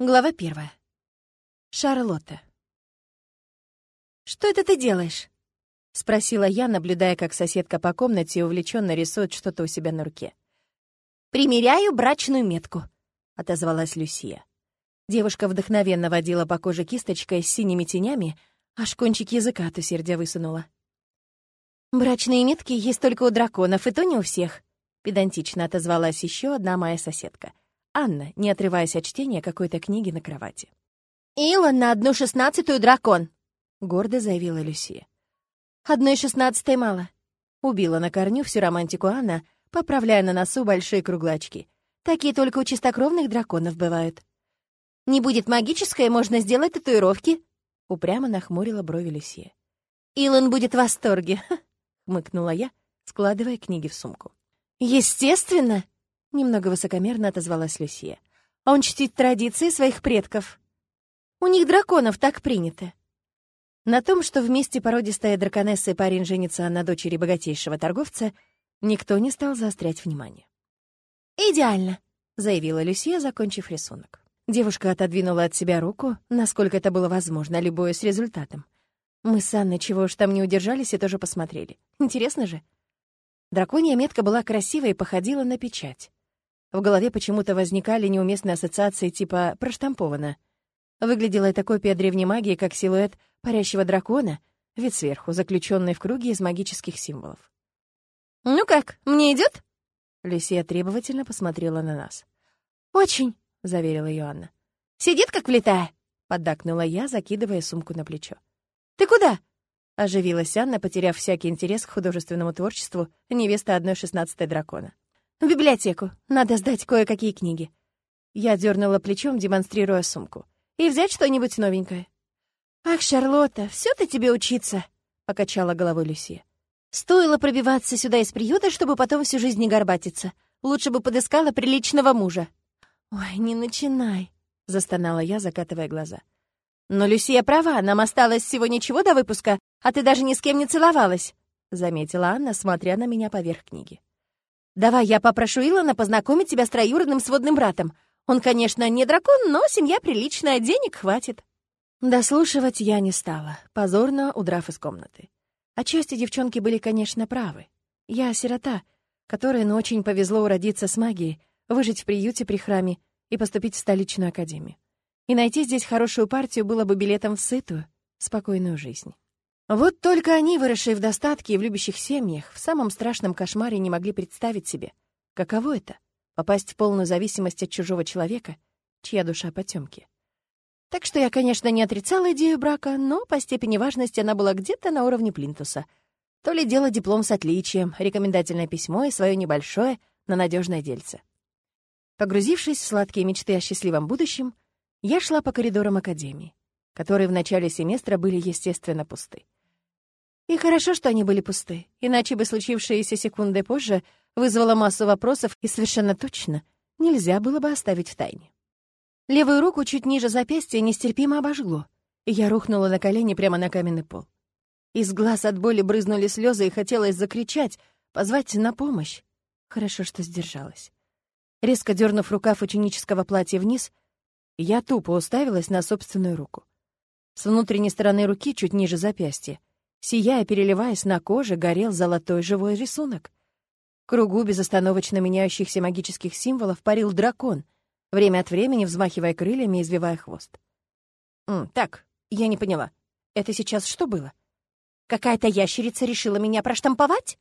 Глава первая. Шарлотта. «Что это ты делаешь?» — спросила я, наблюдая, как соседка по комнате увлеченно рисует что-то у себя на руке. «Примеряю брачную метку», — отозвалась Люсия. Девушка вдохновенно водила по коже кисточкой с синими тенями, аж кончик языка от усердия высунула. «Брачные метки есть только у драконов, и то не у всех», — педантично отозвалась еще одна моя соседка — Анна, не отрываясь от чтения какой-то книги на кровати. «Илон на одну шестнадцатую дракон!» — гордо заявила Люсия. «Одной шестнадцатой мало». Убила на корню всю романтику Анна, поправляя на носу большие круглачки. Такие только у чистокровных драконов бывают. «Не будет магическое, можно сделать татуировки», — упрямо нахмурила брови Люсия. «Илон будет в восторге», — хмыкнула я, складывая книги в сумку. «Естественно!» Немного высокомерно отозвалась Люсия. «Он чтит традиции своих предков. У них драконов так принято». На том, что вместе породистая драконесса и парень женится на дочери богатейшего торговца, никто не стал заострять внимание. «Идеально», — заявила Люсия, закончив рисунок. Девушка отодвинула от себя руку, насколько это было возможно, любое с результатом. Мы с Анной чего уж там не удержались и тоже посмотрели. Интересно же. Драконья метка была красивой и походила на печать. В голове почему-то возникали неуместные ассоциации типа «проштамповано». Выглядела эта копия древней магии как силуэт парящего дракона, вид сверху, заключенный в круге из магических символов. «Ну как, мне идет? Люсия требовательно посмотрела на нас. «Очень», — заверила ее. «Сидит, как влитая», — поддакнула я, закидывая сумку на плечо. «Ты куда?» — оживилась Анна, потеряв всякий интерес к художественному творчеству невеста одной шестнадцатой дракона. «В библиотеку. Надо сдать кое-какие книги». Я дернула плечом, демонстрируя сумку. «И взять что-нибудь новенькое». «Ах, Шарлотта, все ты тебе учиться», — покачала головой Люсия. «Стоило пробиваться сюда из приюта, чтобы потом всю жизнь не горбатиться. Лучше бы подыскала приличного мужа». «Ой, не начинай», — застонала я, закатывая глаза. «Но Люсия права, нам осталось всего ничего до выпуска, а ты даже ни с кем не целовалась», — заметила Анна, смотря на меня поверх книги. Давай я попрошу Илона познакомить тебя с троюродным сводным братом. Он, конечно, не дракон, но семья приличная, денег хватит». Дослушивать я не стала, позорно удрав из комнаты. Отчасти девчонки были, конечно, правы. Я сирота, которой, ну, очень повезло уродиться с магией, выжить в приюте при храме и поступить в столичную академию. И найти здесь хорошую партию было бы билетом в сытую, спокойную жизнь. Вот только они, выросшие в достатке и в любящих семьях, в самом страшном кошмаре не могли представить себе, каково это — попасть в полную зависимость от чужого человека, чья душа потемки. Так что я, конечно, не отрицала идею брака, но по степени важности она была где-то на уровне плинтуса. То ли дело диплом с отличием, рекомендательное письмо и свое небольшое, но надежное дельце. Погрузившись в сладкие мечты о счастливом будущем, я шла по коридорам академии, которые в начале семестра были, естественно, пусты. И хорошо, что они были пусты, иначе бы случившееся секунды позже вызвало массу вопросов, и совершенно точно нельзя было бы оставить в тайне. Левую руку чуть ниже запястья нестерпимо обожгло, и я рухнула на колени прямо на каменный пол. Из глаз от боли брызнули слезы, и хотелось закричать, позвать на помощь. Хорошо, что сдержалась. Резко дернув рукав ученического платья вниз, я тупо уставилась на собственную руку. С внутренней стороны руки, чуть ниже запястья, Сияя, переливаясь на коже, горел золотой живой рисунок. В кругу безостановочно меняющихся магических символов парил дракон, время от времени взмахивая крыльями и извивая хвост. «М, «Так, я не поняла. Это сейчас что было? Какая-то ящерица решила меня проштамповать?»